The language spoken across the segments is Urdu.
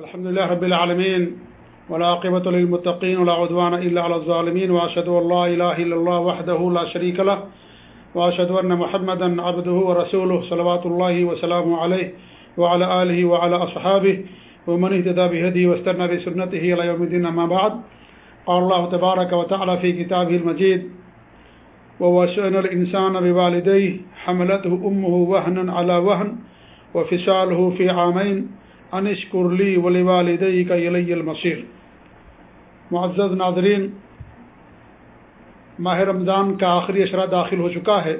الحمد لله رب العالمين والعاقبة للمتقين، ولا عدوان إلا على الظالمين، وأشهد أن لا إله إلا الله وحده لا شريك له، وأشهد أن محمدا عبده ورسوله صلوات الله وسلامه عليه، وعلى آله وعلى أصحابه، ومن اهتدى بهديه واستنى بسنته إلى يوم الدين، أما بعد. قال الله تبارك وتعالى في كتابه المجيد ووشأن الإنسان بوالديه، حملته أمه وهنا على وهن، وفصاله في عامين. انشکر لی ولی والدئی کا یلی المصیر معزز ناظرین، ماہ رمضان کا آخری اشرہ داخل ہو چکا ہے۔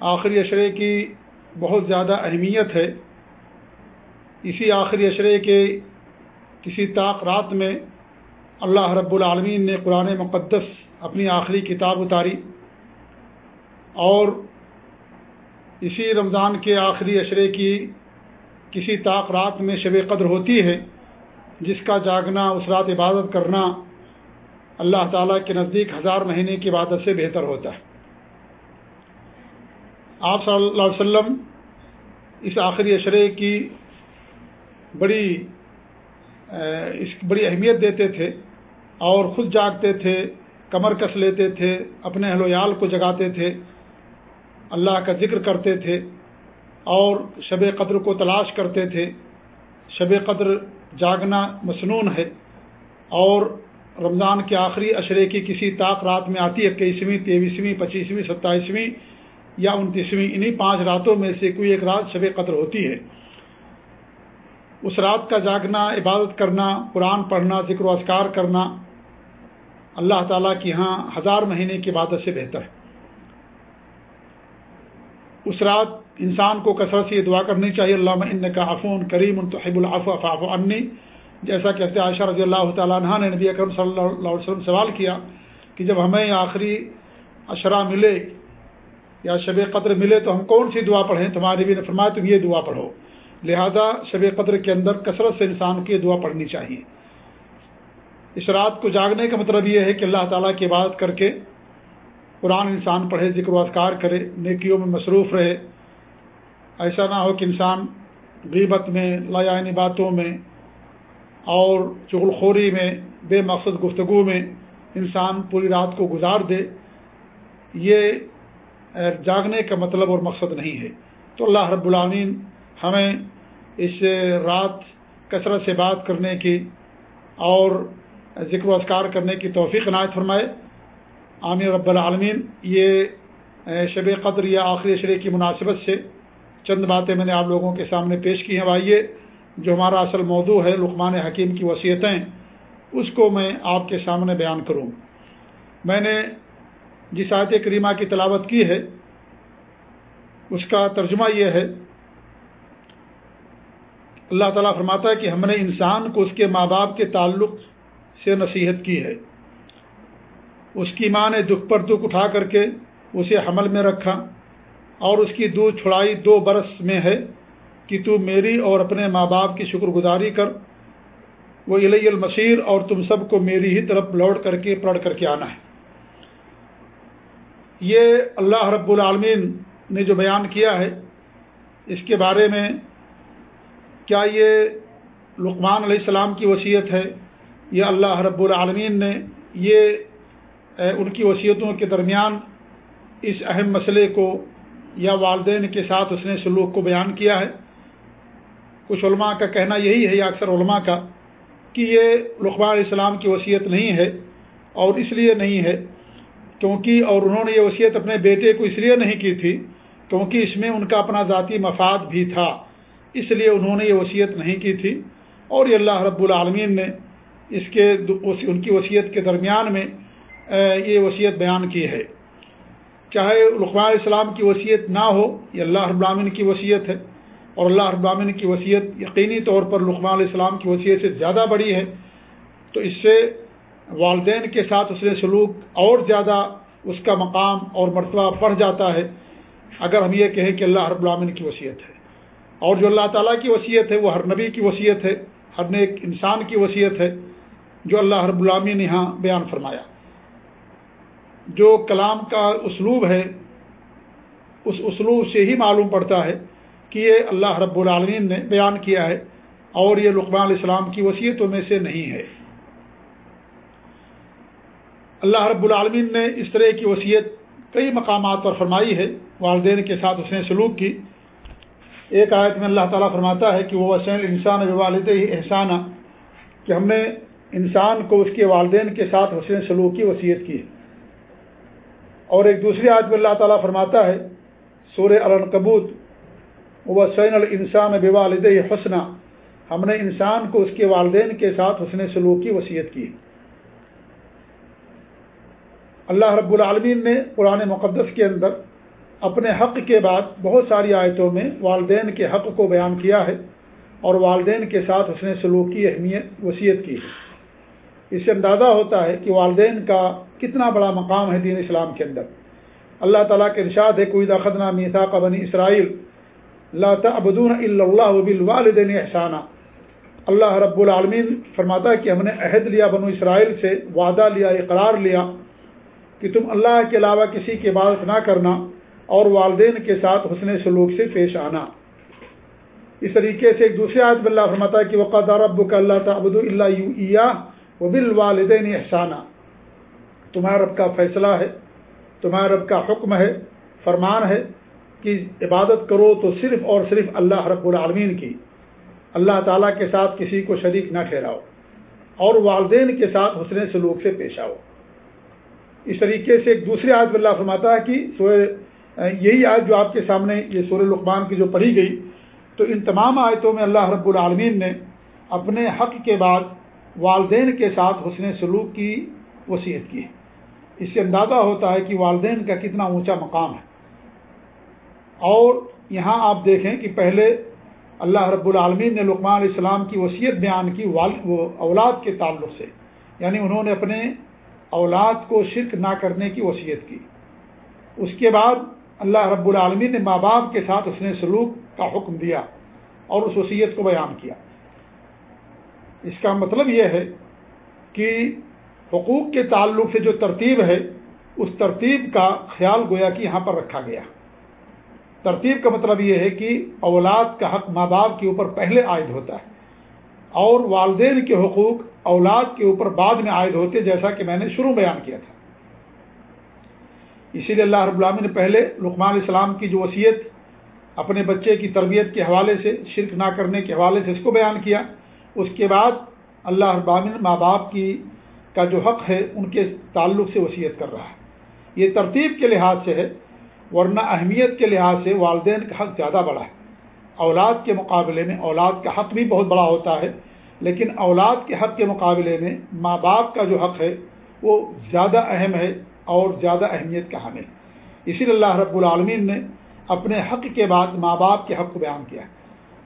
آخری اشرے کی بہت زیادہ اہمیت ہے۔ اسی آخری اشرے کے کسی طاق رات میں اللہ رب العالمین نے قرآن مقدس اپنی آخری کتاب اتاری۔ اور اسی رمضان کے آخری اشرے کی کسی طاق رات میں شب قدر ہوتی ہے، جس کا جاگنا، اس رات عبادت کرنا اللہ تعالیٰ کے نزدیک ہزار مہینے کی عبادت سے بہتر ہوتا ہے۔ آپ صلی اللہ علیہ وسلم اس آخری اشرے کی بڑی، اس بڑی اہمیت دیتے تھے اور خود جاگتے تھے، کمر کس لیتے تھے، اپنے اہل ویال کو جگاتے تھے، اللہ کا ذکر کرتے تھے۔ اور شب قدر کو تلاش کرتے تھے۔ شب قدر جاگنا مصنون ہے۔ اور رمضان کے آخری اشرے کی کسی طاق رات میں آتی ہے، اکیسویں، تیئیسویں، پچیسویں، ستائیسویں یا انتیسویں، انہی پانچ راتوں میں سے کوئی ایک رات شب قدر ہوتی ہے۔ اس رات کا جاگنا، عبادت کرنا، قرآن پڑھنا، ذکر و اذکار کرنا اللہ تعالیٰ کی ہاں ہزار مہینے کی عبادت سے بہتر ہے۔ اس رات انسان کو کثرت سے یہ دعا کرنی چاہیے اللہ ان کا افون کریم الطحب العفاف عنی۔ جیسا کہ عائشہ رضی اللہ تعالیٰ عنہ نے نبی اکرم صلی اللہ علیہ وسلم سوال کیا کہ جب ہمیں آخری اشرا ملے یا شب قدر ملے تو ہم کون سی دعا پڑھیں؟ تمہارے نبی نے فرمایا تم یہ دعا پڑھو۔ لہذا شب قدر کے اندر کثرت سے انسان کو یہ دعا پڑھنی چاہیے۔ اس رات کو جاگنے کا مطلب یہ ہے کہ اللہ تعالیٰ کی عبادت کر کے قرآن انسان پڑھے، ذکر و اذکار کرے، نیکیوں میں مصروف رہے۔ ایسا نہ ہو کہ انسان غیبت میں لایعنی باتوں میں اور چغل خوری میں، بے مقصد گفتگو میں انسان پوری رات کو گزار دے، یہ جاگنے کا مطلب اور مقصد نہیں ہے۔ تو اللہ رب العامین ہمیں اس رات کثرت سے بات کرنے کی اور ذکر و اذکار کرنے کی توفیق عنایت فرمائے۔ عامر رب العالمین۔ یہ شب قدر یا آخری شرح کی مناسبت سے چند باتیں میں نے آپ لوگوں کے سامنے پیش کی ہیں۔ آئیے جو ہمارا اصل موضوع ہے، لقمان حکیم کی وصیتیں، اس کو میں آپ کے سامنے بیان کروں۔ میں نے جس آیت کریمہ کی تلاوت کی ہے، اس کا ترجمہ یہ ہے، اللہ تعالیٰ فرماتا ہے کہ ہم نے انسان کو اس کے ماں باپ کے تعلق سے نصیحت کی ہے۔ اس کی ماں نے دکھ پر دکھ اٹھا کر کے اسے حمل میں رکھا۔ اور اس کی دودھ چھڑائی دو برس میں ہے کہ تو میری اور اپنے ماں باپ کی شکر گزاری کر۔ وہ علیہ المسیر اور تم سب کو میری ہی طرف لوٹ کر کے پڑھ کر کے آنا ہے۔ یہ اللہ رب العالمین نے جو بیان کیا ہے، اس کے بارے میں کیا یہ لقمان علیہ السلام کی وصیت ہے؟ یا اللہ رب العالمین نے یہ ان کی وصیتوں کے درمیان اس اہم مسئلے کو یا والدین کے ساتھ اس نے سلوک کو بیان کیا ہے۔ کچھ علماء کا کہنا یہی ہے، یا اکثر علماء کا، کہ یہ لقبہ علیہ السلام کی وصیت نہیں ہے اور اس لیے نہیں ہے، کیونکہ اور انہوں نے یہ وصیت اپنے بیٹے کو اس لیے نہیں کی تھی کیونکہ اس میں ان کا اپنا ذاتی مفاد بھی تھا۔ اس لیے انہوں نے یہ وصیت نہیں کی تھی۔ اور یہ اللہ رب العالمین نے اس کے ان کی وصیت کے درمیان میں یہ وصیت بیان کی ہے۔ چاہے لقمان علیہ السلام کی وصیت نہ ہو، یہ اللہ رب العالمین کی وصیت ہے اور اللہ رب العالمین کی وصیت یقینی طور پر لقمان علیہ السلام کی وصیت سے زیادہ بڑی ہے، تو اس سے والدین کے ساتھ اس نے سلوک اور زیادہ اس کا مقام اور مرتبہ بڑھ جاتا ہے۔ اگر ہم یہ کہیں کہ اللہ رب کی وصیت ہے اور جو اللہ تعالیٰ کی وصیت ہے، وہ ہر نبی کی وصیت ہے، ہر نیک انسان کی وصیت ہے، جو اللہ رب العالمین نے یہاں بیان فرمایا۔ جو کلام کا اسلوب ہے، اس اسلوب سے ہی معلوم پڑتا ہے کہ یہ اللہ رب العالمین نے بیان کیا ہے اور یہ لقمان علیہ السلام کی وصیتوں میں سے نہیں ہے۔ اللہ رب العالمین نے اس طرح کی وصیت کئی مقامات پر فرمائی ہے۔ والدین کے ساتھ اس نے سلوک کی۔ ایک آیت میں اللہ تعالیٰ فرماتا ہے کہ وہ وسین انسان والد ہی احسانہ کہ ہم نے انسان کو اس کے والدین کے ساتھ حسین سلوک کی، وصیت کی ہے۔ اور ایک دوسری آیت میں اللہ تعالیٰ فرماتا ہے سور الکبوت وہ سین الانسان بوالد حسنہ ہم نے انسان کو اس کے والدین کے ساتھ حسن سلوک کی وصیت کی۔ اللہ رب العالمین نے قرآن مقدس کے اندر اپنے حق کے بعد بہت ساری آیتوں میں والدین کے حق کو بیان کیا ہے اور والدین کے ساتھ اس نے سلوک کی اہمیت، وصیت کی ہے۔ اس سے اندازہ ہوتا ہے کہ والدین کا کتنا بڑا مقام ہے دین اسلام کے اندر۔ اللہ تعالیٰ کے ارشاد ہے کوئی داخدہ میسا کا بنی اسرائیل اللہ تعبدون اللہ والدین احسانہ اللہ رب العالمین فرماتا ہے کہ ہم نے عہد لیا بنو اسرائیل سے، وعدہ لیا، اقرار لیا کہ تم اللہ کے علاوہ کسی کی عبادت نہ کرنا اور والدین کے ساتھ حسن سلوک سے پیش آنا۔ اس طریقے سے ایک دوسرے آج بلّہ فرماتا ہے کہ وقت رب اللہ تعبد اللہ و بال والدین احسانہ تمہارا رب کا فیصلہ ہے، تمہارا رب کا حکم ہے، فرمان ہے کہ عبادت کرو تو صرف اور صرف اللہ رب العالمین کی۔ اللہ تعالیٰ کے ساتھ کسی کو شریک نہ ٹھہراؤ اور والدین کے ساتھ حسن سلوک سے پیش آؤ۔ اس طریقے سے ایک دوسرے آج اللہ فرماتا ہے کہ یہی آیت جو آپ کے سامنے، یہ سور لقمان کی جو پڑھی گئی، تو ان تمام آیتوں میں اللہ رب العالمین نے اپنے حق کے بعد والدین کے ساتھ حسن سلوک کی وصیت کی۔ ہے اس سے اندازہ ہوتا ہے کہ والدین کا کتنا اونچا مقام ہے۔ اور یہاں آپ دیکھیں کہ پہلے اللہ رب العالمین نے لقمان علیہ السلام کی وصیت بیان کی اولاد کے تعلق سے۔ یعنی انہوں نے اپنے اولاد کو شرک نہ کرنے کی وصیت کی۔ اس کے بعد اللہ رب العالمین نے ماں باپ کے ساتھ اس نے سلوک کا حکم دیا اور اس وصیت کو بیان کیا۔ اس کا مطلب یہ ہے کہ حقوق کے تعلق سے جو ترتیب ہے، اس ترتیب کا خیال گویا کہ یہاں پر رکھا گیا۔ ترتیب کا مطلب یہ ہے کہ اولاد کا حق ماں باپ کے اوپر پہلے عائد ہوتا ہے اور والدین کے حقوق اولاد کے اوپر بعد میں عائد ہوتے جیسا کہ میں نے شروع بیان کیا تھا۔ اسی لیے اللہ رب العالمین نے پہلے لقمان علیہ السلام کی جو وصیت اپنے بچے کی تربیت کے حوالے سے، شرک نہ کرنے کے حوالے سے اس کو بیان کیا۔ اس کے بعد اللہ رب ماں باپ کی کا جو حق ہے، ان کے تعلق سے وصیت کر رہا ہے۔ یہ ترتیب کے لحاظ سے ہے، ورنہ اہمیت کے لحاظ سے والدین کا حق زیادہ بڑا ہے۔ اولاد کے مقابلے میں اولاد کا حق بھی بہت بڑا ہوتا ہے، لیکن اولاد کے حق کے مقابلے میں ماں باپ کا جو حق ہے، وہ زیادہ اہم ہے اور زیادہ اہمیت کا حامل۔ اسی لیے اللہ رب العالمین نے اپنے حق کے بعد ماں باپ کے حق کو بیان کیا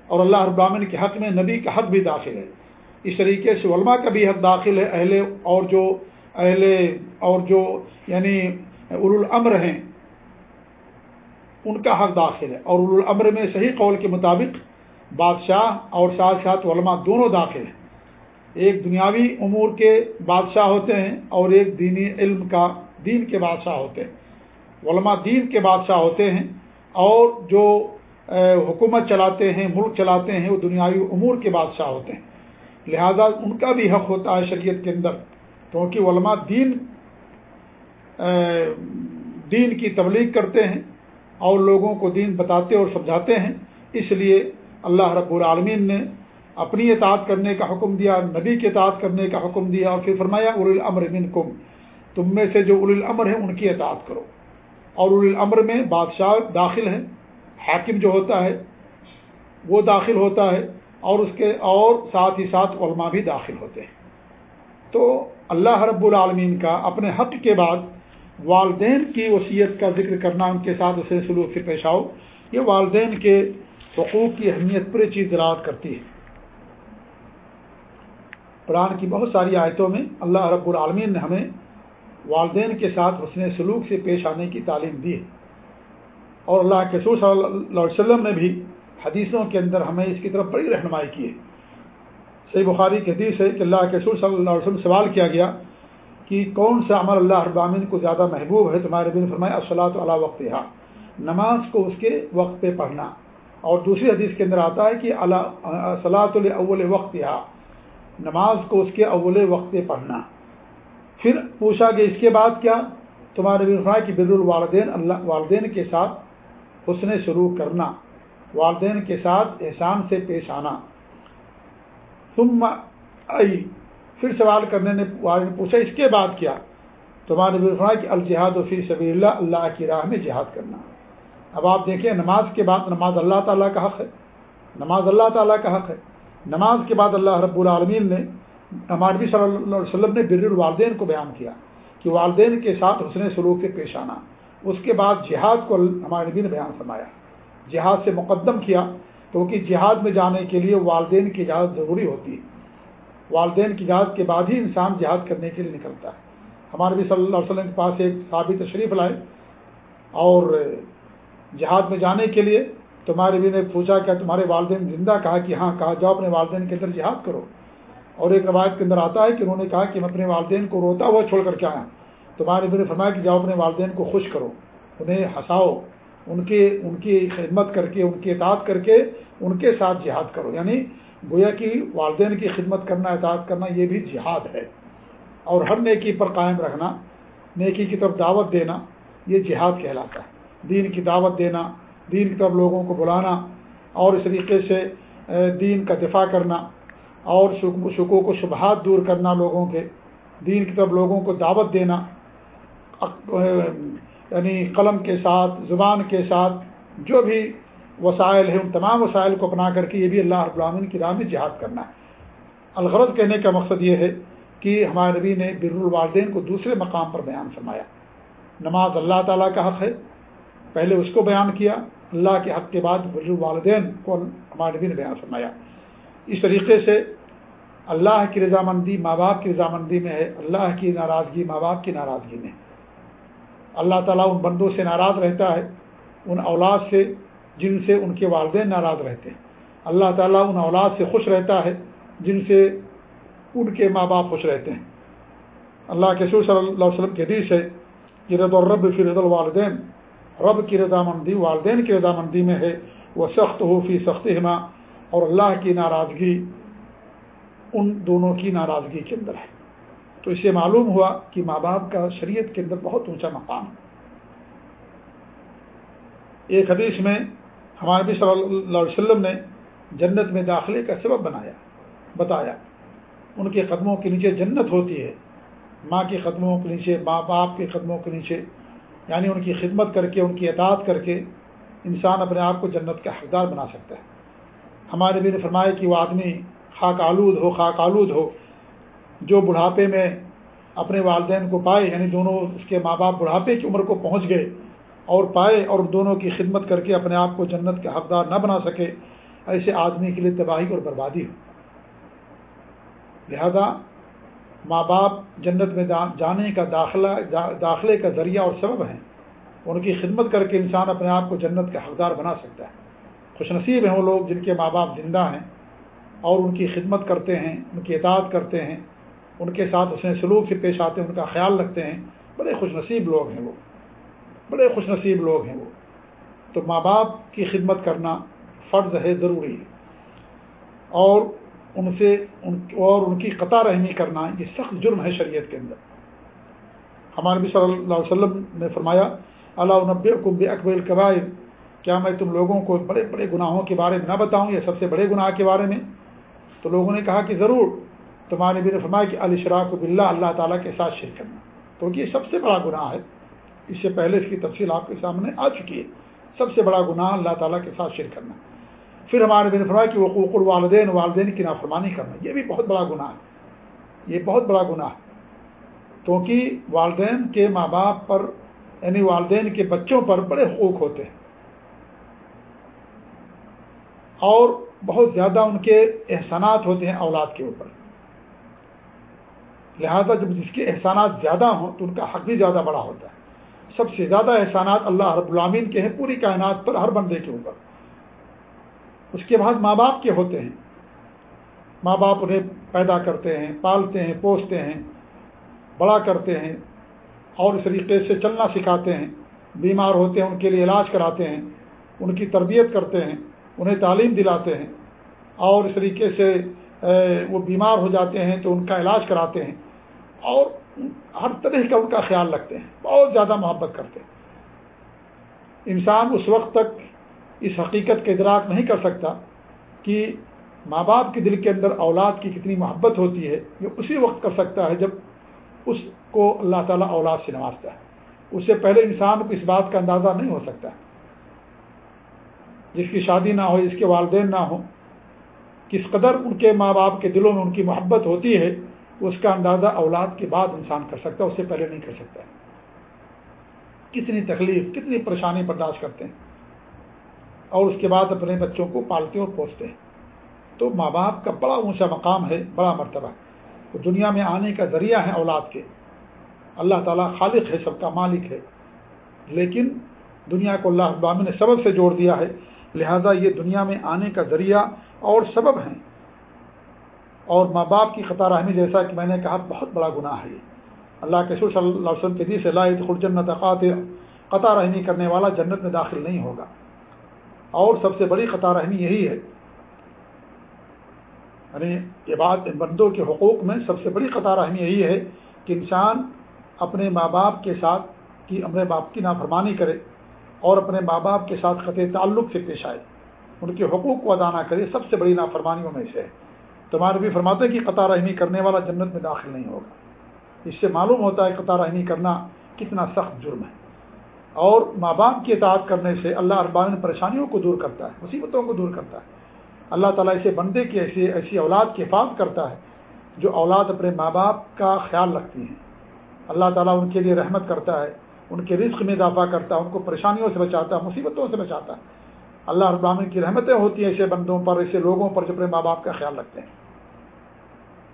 اور اللہ رب العالمین کے حق میں نبی کا حق بھی داخل ہے۔ اس طریقے سے علماء کا بھی حق داخل ہے، اہل اور جو اہل اور جو یعنی الامر ہیں، ان کا حق داخل ہے۔ اور الامر میں صحیح قول کے مطابق بادشاہ اور ساتھ ساتھ علماء دونوں داخل ہیں۔ ایک دنیاوی امور کے بادشاہ ہوتے ہیں اور ایک دینی علم کا دین کے بادشاہ ہوتے ہیں۔ علماء دین کے بادشاہ ہوتے ہیں اور جو حکومت چلاتے ہیں، ملک چلاتے ہیں، وہ دنیاوی امور کے بادشاہ ہوتے ہیں۔ لہذا ان کا بھی حق ہوتا ہے شریعت کے اندر، کیونکہ علماء دین دین کی تبلیغ کرتے ہیں اور لوگوں کو دین بتاتے اور سمجھاتے ہیں۔ اس لیے اللہ رب العالمین نے اپنی اطاعت کرنے کا حکم دیا، نبی کے اطاعت کرنے کا حکم دیا اور پھر فرمایا ار منکم تم میں سے جو اول الامر ہے ان کی اطاعت کرو۔ اور اول الامر میں بادشاہ داخل ہے حاکم جو ہوتا ہے، وہ داخل ہوتا ہے۔ اور اس کے اور ساتھ ہی ساتھ علماء بھی داخل ہوتے ہیں۔ تو اللہ رب العالمین کا اپنے حق کے بعد والدین کی وصیت کا ذکر کرنا، ان کے ساتھ اسے سلوک سے پیش آؤ، یہ والدین کے حقوق کی اہمیت پر چیز دراز کرتی ہے۔ قرآن کی بہت ساری آیتوں میں اللہ رب العالمین نے ہمیں والدین کے ساتھ حسن سلوک سے پیش آنے کی تعلیم دی ہے۔ اور اللہ کے سور صلی اللہ علیہ وسلم نے بھی حدیثوں کے اندر ہمیں اس کی طرف بڑی رہنمائی کی ہے۔ صحیح بخاری کی حدیث ہے کہ اللہ کے سور صلی اللہ علیہ وسلم سوال کیا گیا کہ کون سا عمل اللہ ابامین کو زیادہ محبوب ہے؟ تمہارے بن فرمائے اصلاۃ اللہ وقت نماز کو اس کے وقت پہ پڑھنا۔ اور دوسری حدیث کے اندر آتا ہے کہ صلاۃ الاول وقت نماز کو اس کے اول وقت پہ پڑھنا۔ پھر پوچھا کہ اس کے بعد کیا؟ تمہارے فرمایا کہ بر الوالدین، اللہ والدین کے ساتھ حسن سلوک کرنا۔ والدین کے ساتھ احسان سے پیش آنا۔ ثم آئی پھر سوال کرنے نے والد پوچھا، اس کے بعد کیا؟ تمہارے فرمایا کہ الجہاد و فی سبی اللہ اللہ کی راہ میں جہاد کرنا۔ اب آپ دیکھیں، نماز کے بعد نماز اللہ تعالیٰ کا حق ہے۔ نماز اللہ تعالیٰ کا حق ہے۔ نماز کے بعد اللہ رب العالمین نے، ہمارے صلی اللہ علیہ وسلم نے بر الوالدین کو بیان کیا کہ والدین کے ساتھ حسن سلوک کے پیش آنا۔ اس کے بعد جہاد کو ہمارے نبی نے بیان فرمایا۔ جہاد سے مقدم کیا کیونکہ جہاد میں جانے کے لیے والدین کی اجازت ضروری ہوتی ہے۔ والدین کی اجازت کے بعد ہی انسان جہاد کرنے کے لیے نکلتا ہے۔ ہمارے نبی صلی اللہ علیہ وسلم کے پاس ایک صحابی تشریف لائے اور جہاد میں جانے کے لیے تمہارے بھی نے پوچھا کیا تمہارے والدین زندہ کہا کہ ہاں کہا جاؤ اپنے والدین کے اندر جہاد کرو۔ اور ایک روایت کے اندر آتا ہے کہ انہوں نے کہا کہ میں اپنے والدین کو روتا ہوا چھوڑ کر کے آیا تمہارے بھی نے فرمایا کہ جاؤ اپنے والدین کو خوش کرو، انہیں ہنساؤ۔ ان کے ان کی خدمت کر کے، ان کی اطاعت کر کے ان کے ساتھ جہاد کرو۔ یعنی گویا کہ والدین کی خدمت کرنا، اطاعت کرنا، یہ بھی جہاد ہے۔ اور ہر نیکی پر قائم رکھنا نیکی کی طرف دعوت دینا، یہ جہاد کہلاتا ہے۔ دین کی دعوت دینا، دین کی طرف لوگوں کو بلانا، اور اس طریقے سے دین کا دفاع کرنا، اور شکو کو شبہات دور کرنا لوگوں کے۔ دین کی طرف لوگوں کو دعوت دینا یعنی قلم کے ساتھ، زبان کے ساتھ جو بھی وسائل ہیں، ان تمام وسائل کو اپنا کر کے یہ بھی اللہ رب العالمین کی راہ میں جہاد کرنا ہے۔ الغرض کہنے کا مقصد یہ ہے کہ ہمارے نبی نے بر الوالدین کو دوسرے مقام پر بیان فرمایا۔ نماز اللہ تعالیٰ کا حق ہے، پہلے اس کو بیان کیا، اللہ کے حق کے بعد بر الوالدین کو ہمارے نبی نے بیان فرمایا۔ اس طریقے سے اللہ کی رضامندی ماں باپ کی رضامندی میں ہے، اللہ کی ناراضگی ماں باپ کی ناراضگی میں۔ اللہ تعالیٰ ان بندوں سے ناراض رہتا ہے، ان اولاد سے، جن سے ان کے والدین ناراض رہتے ہیں۔ اللہ تعالیٰ ان اولاد سے خوش رہتا ہے، جن سے ان کے ماں باپ خوش رہتے ہیں۔ اللہ کے سور صلی اللہ علیہ وسلم کے حدیث ہے کہ رد الرب فی رض الوالدین، رب کی رضامندی والدین کی رضامندی میں ہے۔ وہ سخت ہو فی سخت ہما اور اللہ کی ناراضگی ان دونوں کی ناراضگی کے اندر ہے۔ تو اسے معلوم ہوا کہ ماں باپ کا شریعت کے اندر بہت اونچا مقام ایک حدیث میں ہمارے نبی صلی اللہ علیہ وسلم نے جنت میں داخلے کا سبب بنایا، بتایا۔ ان کے قدموں کے نیچے جنت ہوتی ہے، ماں کے قدموں کے نیچے، ماں باپ کے قدموں کے نیچے یعنی ان کی خدمت کر کے، ان کی اطاعت کر کے انسان اپنے آپ کو جنت کا حقدار بنا سکتا ہے۔ ہمارے بھی نے فرمایا کہ وہ آدمی خاک آلود ہو، خاک آلود ہو جو بڑھاپے میں اپنے والدین کو پائے یعنی دونوں اس کے ماں باپ بڑھاپے کی عمر کو پہنچ گئے اور پائے اور دونوں کی خدمت کر کے اپنے آپ کو جنت کا حقدار نہ بنا سکے، ایسے آدمی کے لیے تباہی اور بربادی ہو۔ لہذا ماں باپ جنت میں جانے کا داخلہ داخلے کا ذریعہ اور سبب ہیں۔ ان کی خدمت کر کے انسان اپنے آپ کو جنت کا حقدار بنا سکتا ہے۔ خوش نصیب ہیں وہ لوگ جن کے ماں باپ زندہ ہیں اور ان کی خدمت کرتے ہیں، ان کی اطاعت کرتے ہیں۔ ان کے ساتھ اس نے سلوک سے پیش آتے ہیں، ان کا خیال رکھتے ہیں۔ بڑے خوش نصیب لوگ ہیں وہ۔ بڑے خوش نصیب لوگ ہیں وہ۔ تو ماں باپ کی خدمت کرنا فرض ہے، ضروری ہے۔ اور ان سے، ان اور ان کی قطع رحمی کرنا، یہ سخت جرم ہے شریعت کے اندر۔ ہمارے نبی صلی اللہ علیہ وسلم نے فرمایا اللہ نبی کب اکبر القبائر کیا میں تم لوگوں کو بڑے بڑے گناہوں کے بارے میں نہ بتاؤں یا سب سے بڑے گناہ کے بارے میں؟ تو لوگوں نے کہا کہ ضرور۔ تمہارے نبی نے فرمایا کہ علی شراک بلّہ اللہ تعالیٰ کے ساتھ شرک کرنا۔ کیونکہ یہ سب سے بڑا گناہ ہے۔ اس سے پہلے اس کی تفصیل آپ کے سامنے آ چکی ہے۔ سب سے بڑا گناہ اللہ تعالیٰ کے ساتھ شرک کرنا۔ پھر ہمارے بن فرمایا کہ وقوق الوالدین، والدین کی نافرمانی کرنا۔ یہ بھی بہت بڑا گناہ ہے۔ یہ بہت بڑا گناہ ہے۔ کیونکہ والدین کے ماں باپ پر یعنی والدین کے بچوں پر بڑے حقوق ہوتے ہیں۔ اور بہت زیادہ ان کے احسانات ہوتے ہیں اولاد کے اوپر۔ لہذا جب جس کے احسانات زیادہ ہوں تو ان کا حق بھی زیادہ بڑا ہوتا ہے۔ سب سے زیادہ احسانات اللہ رب العامین کے ہیں، پوری کائنات پر، ہر بندے کے اوپر۔ اس کے بعد ماں باپ کے ہوتے ہیں۔ ماں باپ انہیں پیدا کرتے ہیں، پالتے ہیں، پوستے ہیں، بڑا کرتے ہیں اور اس طریقے سے چلنا سکھاتے ہیں۔ بیمار ہوتے ہیں، ان کے لیے علاج کراتے ہیں، ان کی تربیت کرتے ہیں، انہیں تعلیم دلاتے ہیں۔ اور اس طریقے سے وہ بیمار ہو جاتے ہیں تو ان کا علاج کراتے ہیں۔ اور ہر طرح کا ان کا خیال رکھتے ہیں، بہت زیادہ محبت کرتے ہیں۔ انسان اس وقت تک اس حقیقت کا ادراک نہیں کر سکتا کہ ماں باپ کے دل کے اندر اولاد کی کتنی محبت ہوتی ہے، یہ اسی وقت کر سکتا ہے جب اس کو اللہ تعالیٰ اولاد سے نوازتا ہے۔ اس سے پہلے انسان کو اس بات کا اندازہ نہیں ہو سکتا۔ جس کی شادی نہ ہو جس کے والدین نہ ہوں، کس قدر ان کے ماں باپ کے دلوں میں ان کی محبت ہوتی ہے اس کا اندازہ اولاد کے بعد انسان کر سکتا ہے، اس سے پہلے نہیں کر سکتا۔ کتنی تکلیف، کتنی پریشانی برداشت کرتے ہیں۔ اور اس کے بعد اپنے بچوں کو پالتے اور پوستے ہیں۔ تو ماں باپ کا بڑا اونچا مقام ہے، بڑا مرتبہ۔ وہ دنیا میں آنے کا ذریعہ ہے اولاد کے۔ اللہ تعالیٰ خالق ہے، سب کا مالک ہے۔ لیکن دنیا کو اللہ ابامی نے سبب سے جوڑ دیا ہے۔ لہذا یہ دنیا میں آنے کا ذریعہ اور سبب ہیں۔ اور ماں باپ کی خطا رحمی جیسا کہ میں نے کہا، بہت بڑا گناہ ہے اللہ کے سور صلی اللہ علیہ وسلم کے دی سے اللہ خرجنت قاطر قطع رحمی کرنے والا جنت میں داخل نہیں ہوگا۔ اور سب سے بڑی قطع رحمی یہی ہے۔ یعنی یہ بات بندوں کے حقوق میں سب سے بڑی قطع رحمی یہی ہے کہ انسان اپنے ماں باپ کے ساتھ کی اپنے باپ کی نافرمانی کرے اور اپنے ماں باپ کے ساتھ قطع تعلق سے پیش آئے۔ ان کے حقوق کو ادا نہ کرے، سب سے بڑی نافرمانیوں میں سے ہے۔ تمہارے بھی فرماتے کہ قطع رحمی کرنے والا جنت میں داخل نہیں ہوگا۔ اس سے معلوم ہوتا ہے قطع رحمی کرنا کتنا سخت جرم ہے۔ اور ماں باپ کی اطاعت کرنے سے اللہ اربان پریشانیوں کو دور کرتا ہے، مصیبتوں کو دور کرتا ہے۔ اللہ تعالیٰ اسے بندے کی ایسی ایسی اولاد کی حفاظت کرتا ہے جو اولاد اپنے ماں باپ کا خیال رکھتی ہیں۔ اللہ تعالیٰ ان کے لیے رحمت کرتا ہے، ان کے رزق میں اضافہ کرتا ہے، ان کو پریشانیوں سے بچاتا ہے، مصیبتوں سے بچاتا ہے۔ اللہ ابراہین کی رحمتیں ہوتی ہیں ایسے بندوں پر، ایسے لوگوں پر جو اپنے ماں باپ کا خیال رکھتے ہیں۔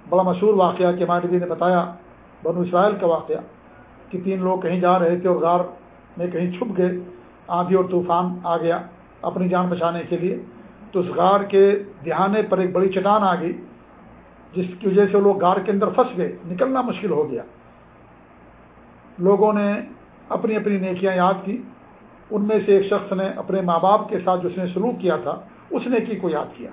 بڑا مشہور واقعہ کہ ماڈی نے بتایا، بنو اسرائیل کا واقعہ کہ تین لوگ کہیں جا رہے تھے اور غار میں کہیں چھپ گئے، آندھی اور طوفان آ گیا اپنی جان بچانے کے لیے۔ تو اس غار کے دہانے پر ایک بڑی چٹان آ گئی، جس کی وجہ سے لوگ غار کے اندر پھنس گئے، نکلنا مشکل ہو گیا۔ لوگوں نے اپنی اپنی نیکیاں یاد کی ان میں سے ایک شخص نے اپنے ماں باپ کے ساتھ جو اس نے سلوک کیا تھا، اس نیکی کو یاد کیا؟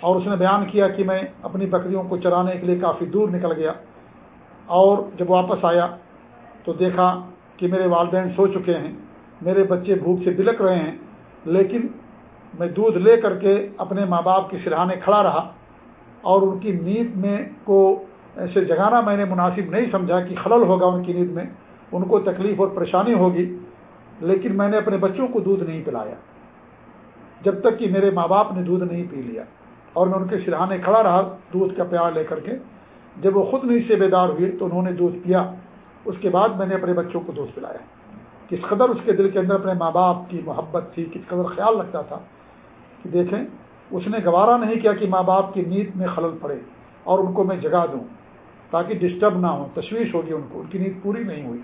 اور اس نے بیان کیا کہ میں اپنی بکریوں کو چرانے کے لیے کافی دور نکل گیا اور جب واپس آیا تو دیکھا کہ میرے والدین سو چکے ہیں، میرے بچے بھوک سے بلک رہے ہیں، لیکن میں دودھ لے کر کے اپنے ماں باپ کی سرہانے کھڑا رہا اور ان کی نیند میں کو ایسے جگانا میں نے مناسب نہیں سمجھا کہ خلل ہوگا ان کی نیند میں، ان کو تکلیف اور پریشانی ہوگی۔ لیکن میں نے اپنے بچوں کو دودھ نہیں پلایا، جب تک کہ میرے ماں باپ نے دودھ نہیں پی لیا۔ اور میں ان کے سرہانے کھڑا رہا، دودھ کا پیار لے کر کے۔ جب وہ خود نہیں سے بیدار ہوئے تو انہوں نے دودھ پیا۔ اس کے بعد میں نے اپنے بچوں کو دودھ پلایا۔ کس قدر اس کے دل کے اندر اپنے ماں باپ کی محبت تھی، کس قدر خیال رکھتا تھا کہ دیکھیں، اس نے گوارا نہیں کیا کہ ماں باپ کی نیند میں خلل پڑے اور ان کو میں جگا دوں، تاکہ ڈسٹرب نہ ہو تشویش ہوگی ان کو، ان کی نیند پوری نہیں ہوئی۔